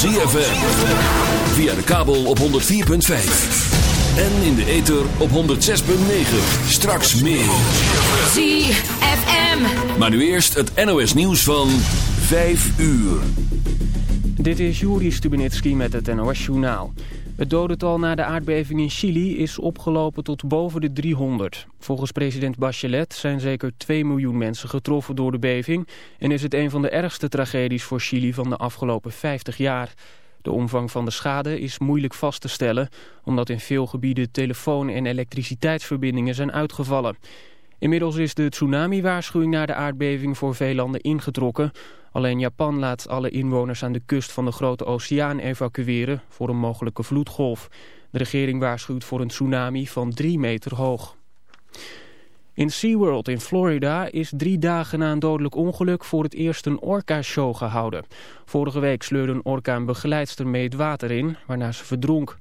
ZFM. Via de kabel op 104.5. En in de ether op 106.9. Straks meer. ZFM. Maar nu eerst het NOS nieuws van 5 uur. Dit is Juri Stubenitski met het NOS journaal. Het dodental na de aardbeving in Chili is opgelopen tot boven de 300. Volgens president Bachelet zijn zeker 2 miljoen mensen getroffen door de beving... en is het een van de ergste tragedies voor Chili van de afgelopen 50 jaar. De omvang van de schade is moeilijk vast te stellen... omdat in veel gebieden telefoon- en elektriciteitsverbindingen zijn uitgevallen. Inmiddels is de tsunami-waarschuwing na de aardbeving voor veel landen ingetrokken... Alleen Japan laat alle inwoners aan de kust van de Grote Oceaan evacueren voor een mogelijke vloedgolf. De regering waarschuwt voor een tsunami van drie meter hoog. In SeaWorld in Florida is drie dagen na een dodelijk ongeluk voor het eerst een orka-show gehouden. Vorige week sleurde een orka een begeleidster mee het water in, waarna ze verdronk.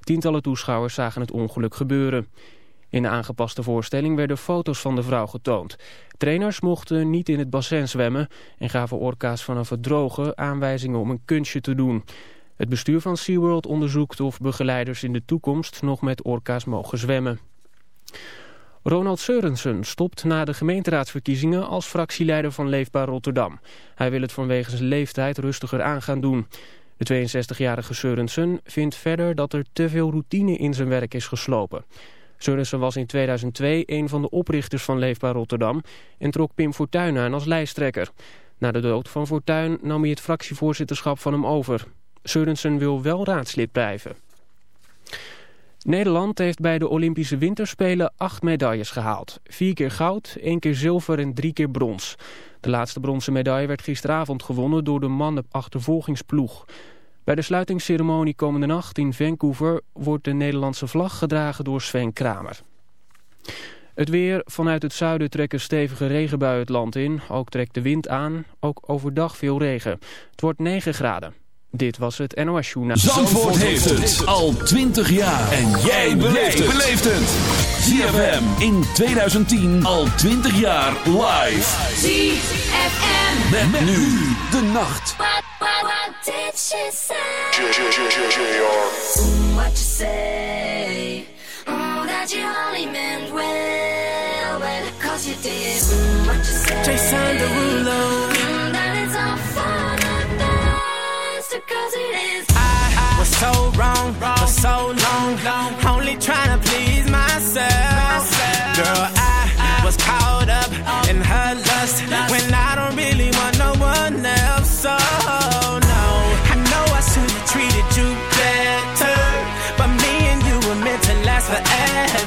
Tientallen toeschouwers zagen het ongeluk gebeuren. In de aangepaste voorstelling werden foto's van de vrouw getoond. Trainers mochten niet in het bassin zwemmen en gaven orka's vanaf het droge aanwijzingen om een kunstje te doen. Het bestuur van SeaWorld onderzoekt of begeleiders in de toekomst nog met orka's mogen zwemmen. Ronald Seurensen stopt na de gemeenteraadsverkiezingen als fractieleider van Leefbaar Rotterdam. Hij wil het vanwege zijn leeftijd rustiger aan gaan doen. De 62-jarige Seurensen vindt verder dat er te veel routine in zijn werk is geslopen. Surnissen was in 2002 een van de oprichters van Leefbaar Rotterdam en trok Pim Fortuyn aan als lijsttrekker. Na de dood van Fortuyn nam hij het fractievoorzitterschap van hem over. Sørensen wil wel raadslid blijven. Nederland heeft bij de Olympische Winterspelen acht medailles gehaald. Vier keer goud, één keer zilver en drie keer brons. De laatste bronzen medaille werd gisteravond gewonnen door de mannen-achtervolgingsploeg. Bij de sluitingsceremonie komende nacht in Vancouver wordt de Nederlandse vlag gedragen door Sven Kramer. Het weer. Vanuit het zuiden trekken stevige regenbuien het land in. Ook trekt de wind aan. Ook overdag veel regen. Het wordt 9 graden. Dit was het NOS Journaal. Zandvoort, heeft het al 20 jaar. En jij beleeft het. ZFM in 2010 al 20 jaar live. ZFM. Met, met nu de nacht. What, what, what did she say? What you say? Oh, that you only meant well, well, cause you did. What you say? Jason Derulo. That it's all for the best, cause it is. I, I was so wrong, wrong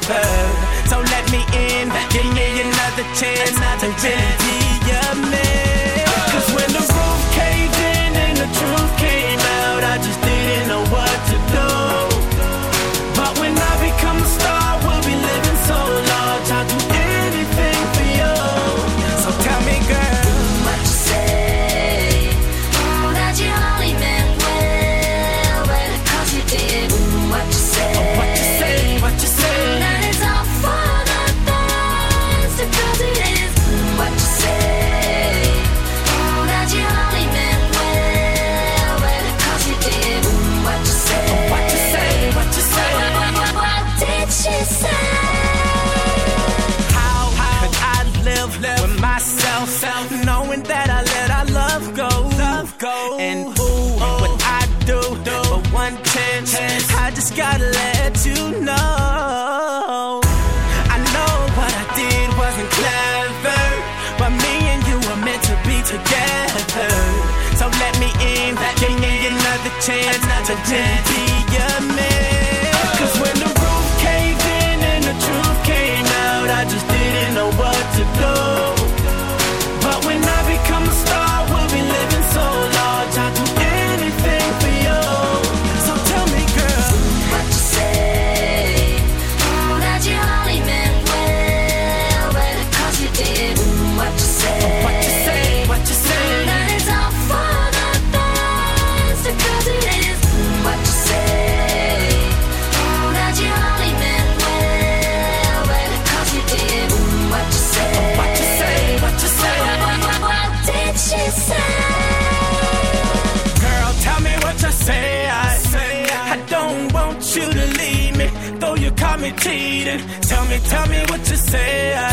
forever. So let me in, give me another chance. To really pretend cheating. Tell me, tell me what you say. I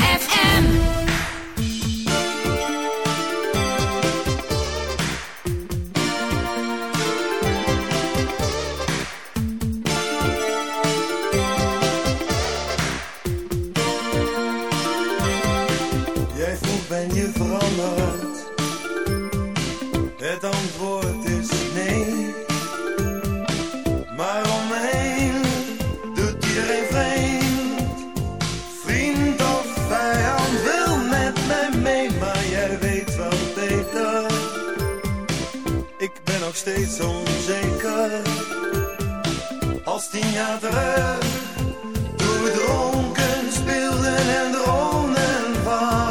nog steeds onzeker. Als tien jaar terug, toen we dronken speelden en dronen van.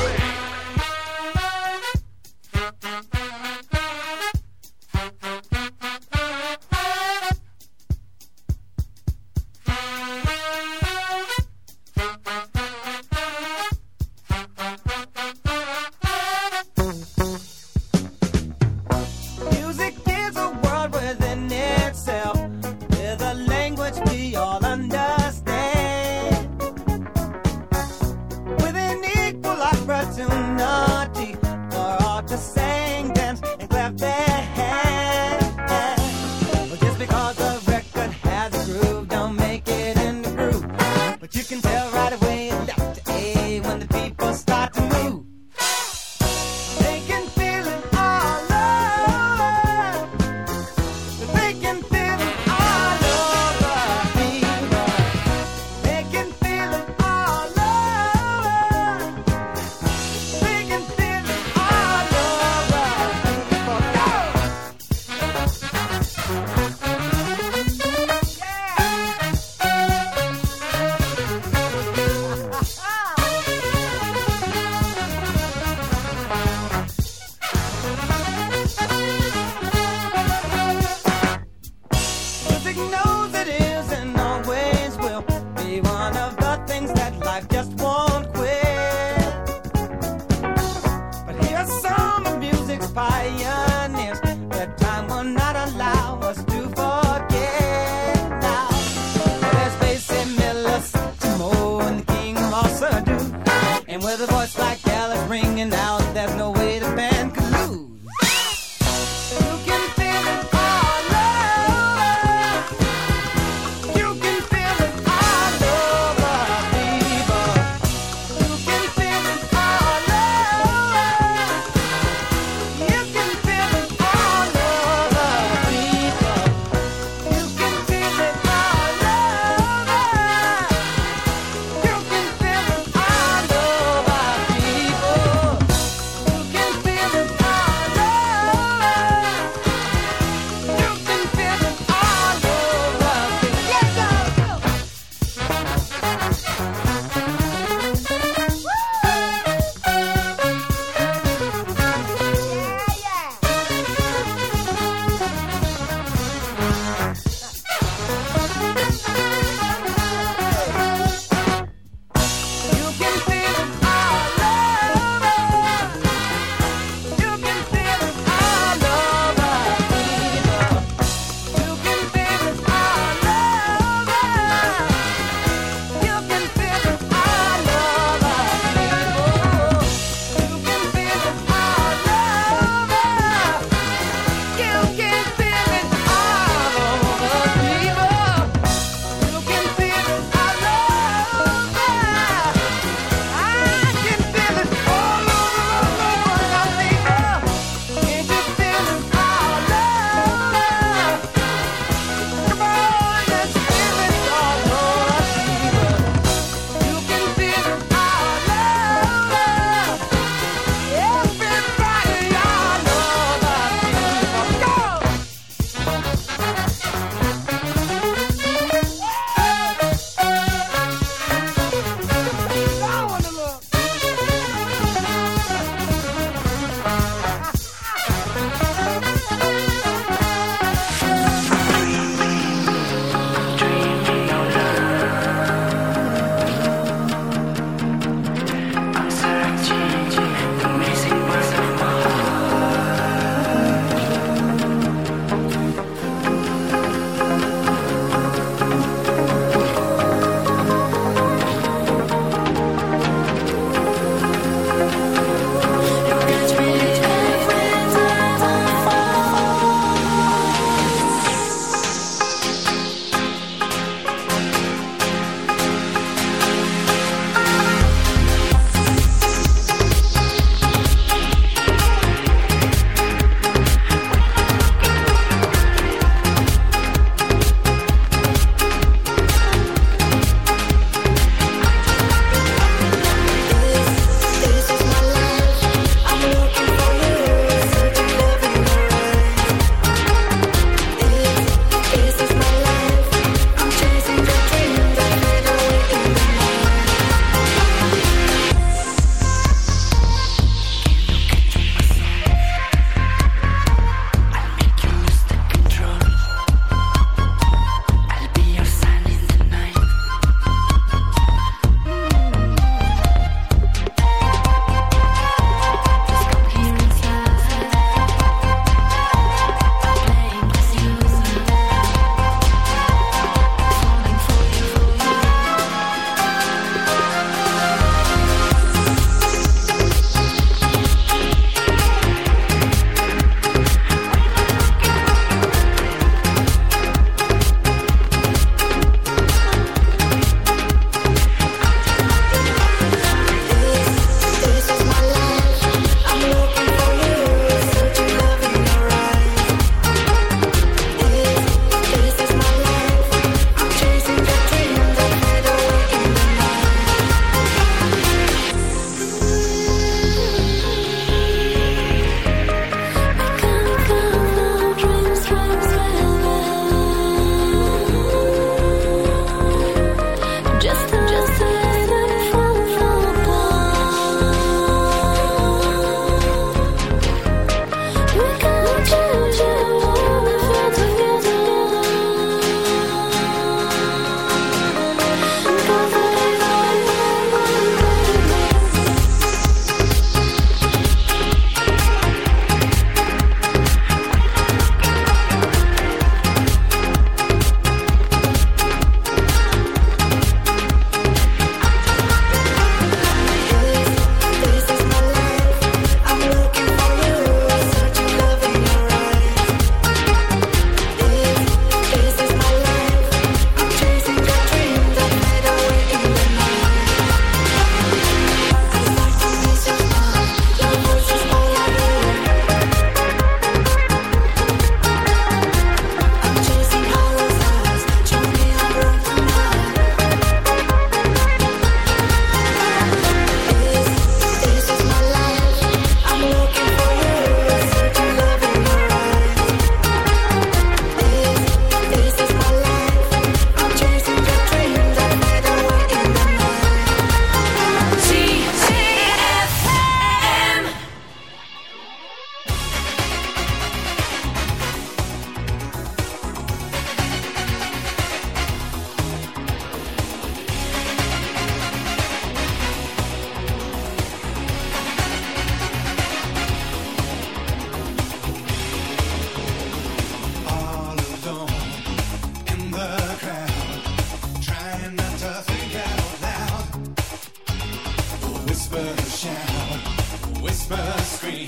Whisper, shout, whisper, scream.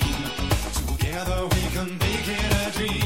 Together we can make it a dream.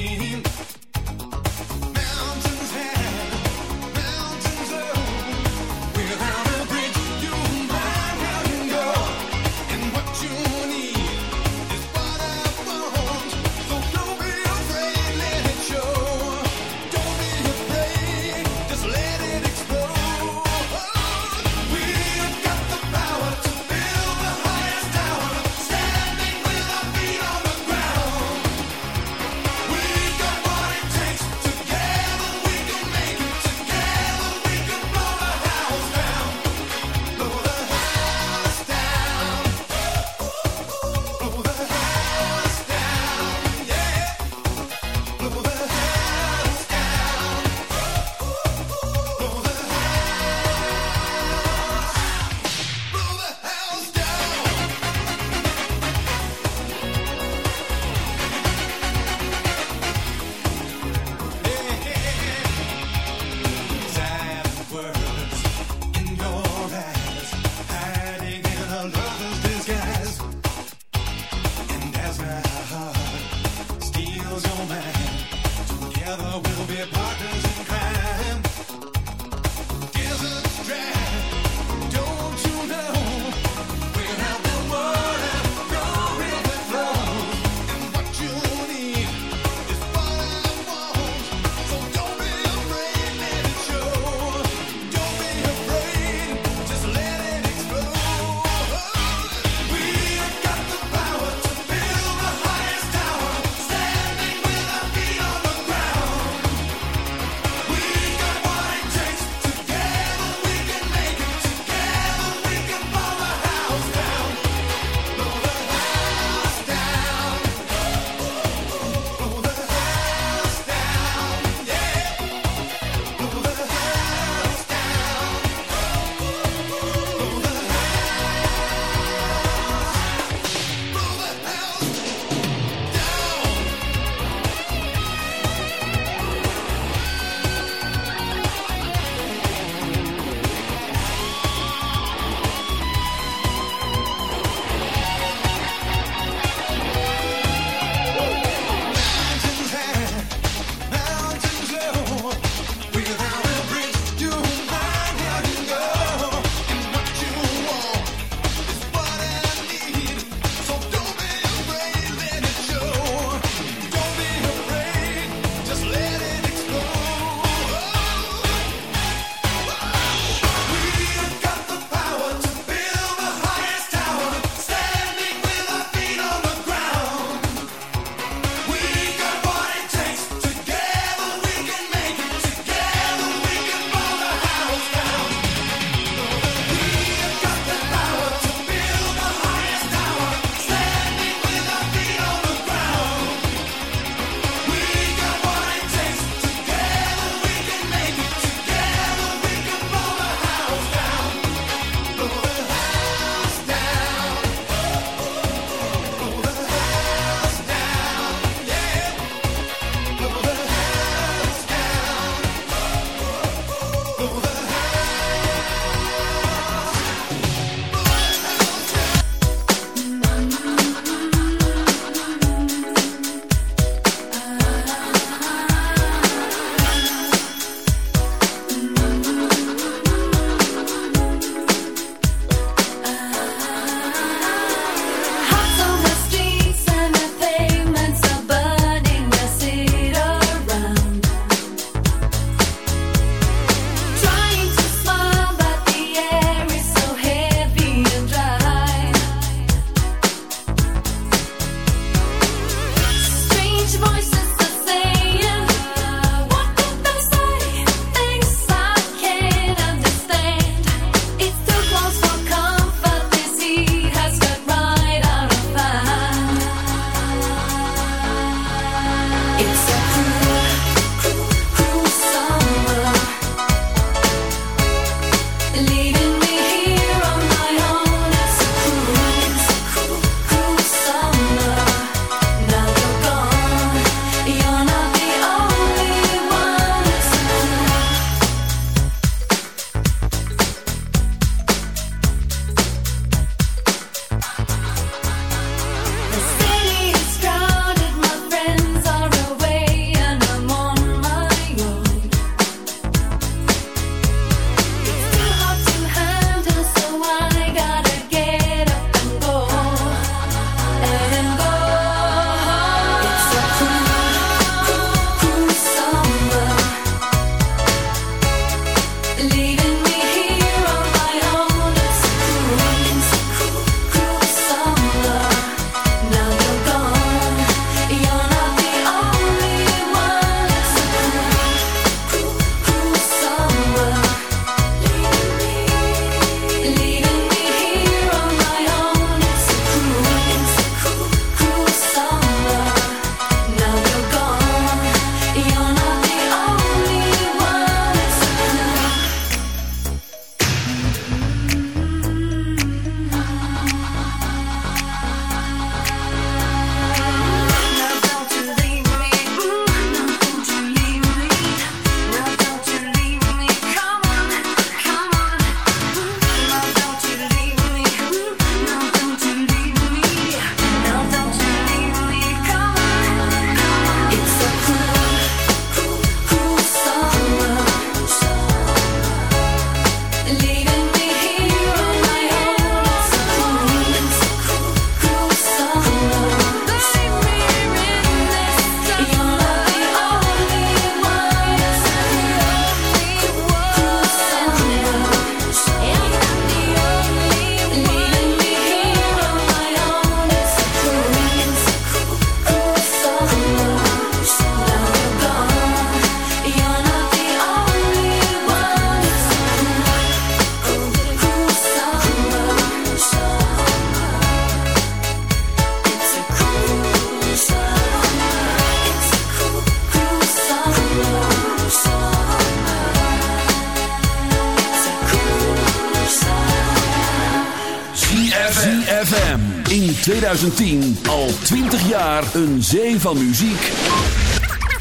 2010 al 20 jaar een zee van muziek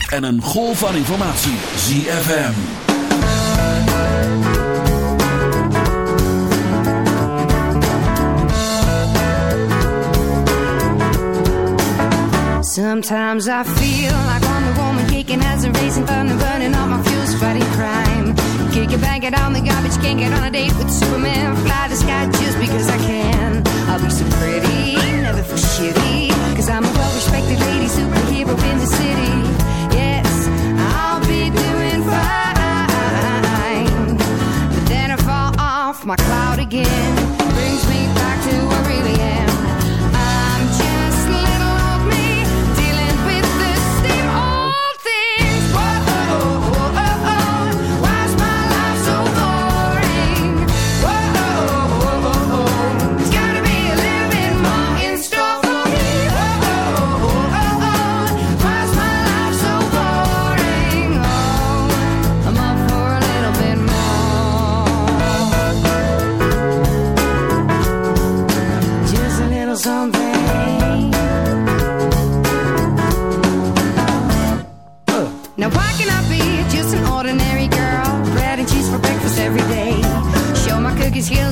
en een golf van informatie. ZFM. Sometimes I feel like I'm a woman kicking as a racing thunder, burning all my fuels, fighting crime. Can bank it on the garbage, can get on a date with Superman, fly the sky just because I can. I'll be so pretty, never for shitty, cause I'm a well respected lady superhero in the city. Yes, I'll be doing fine. But then I fall off my cloud again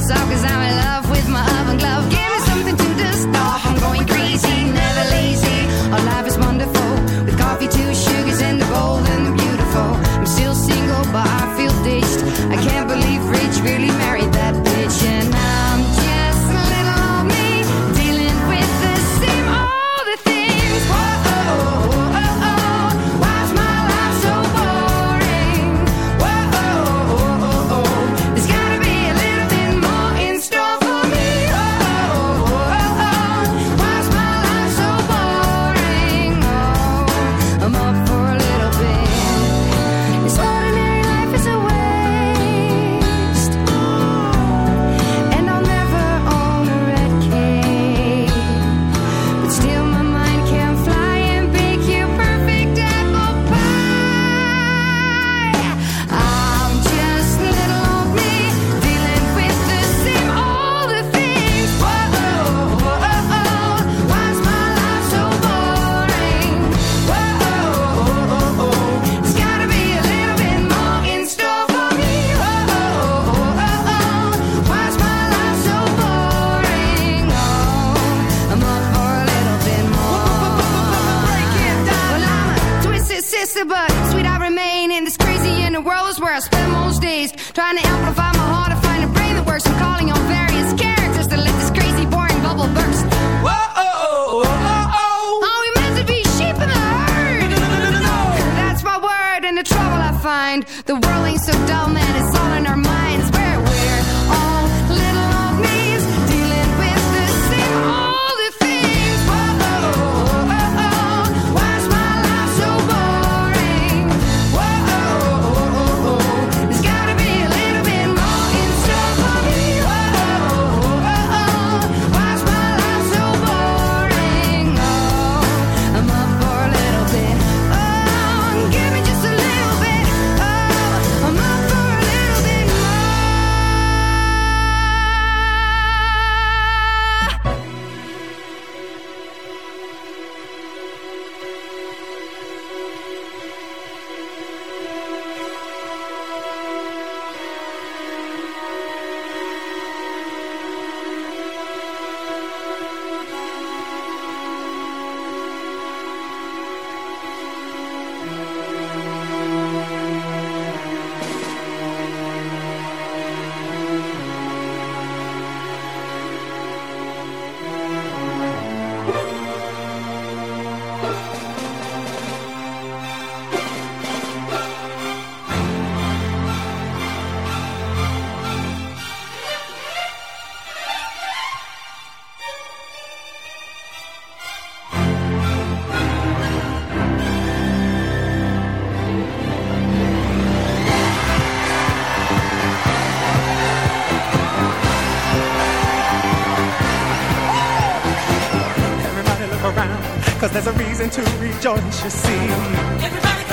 cause I'm something to rejoice, you see. Everybody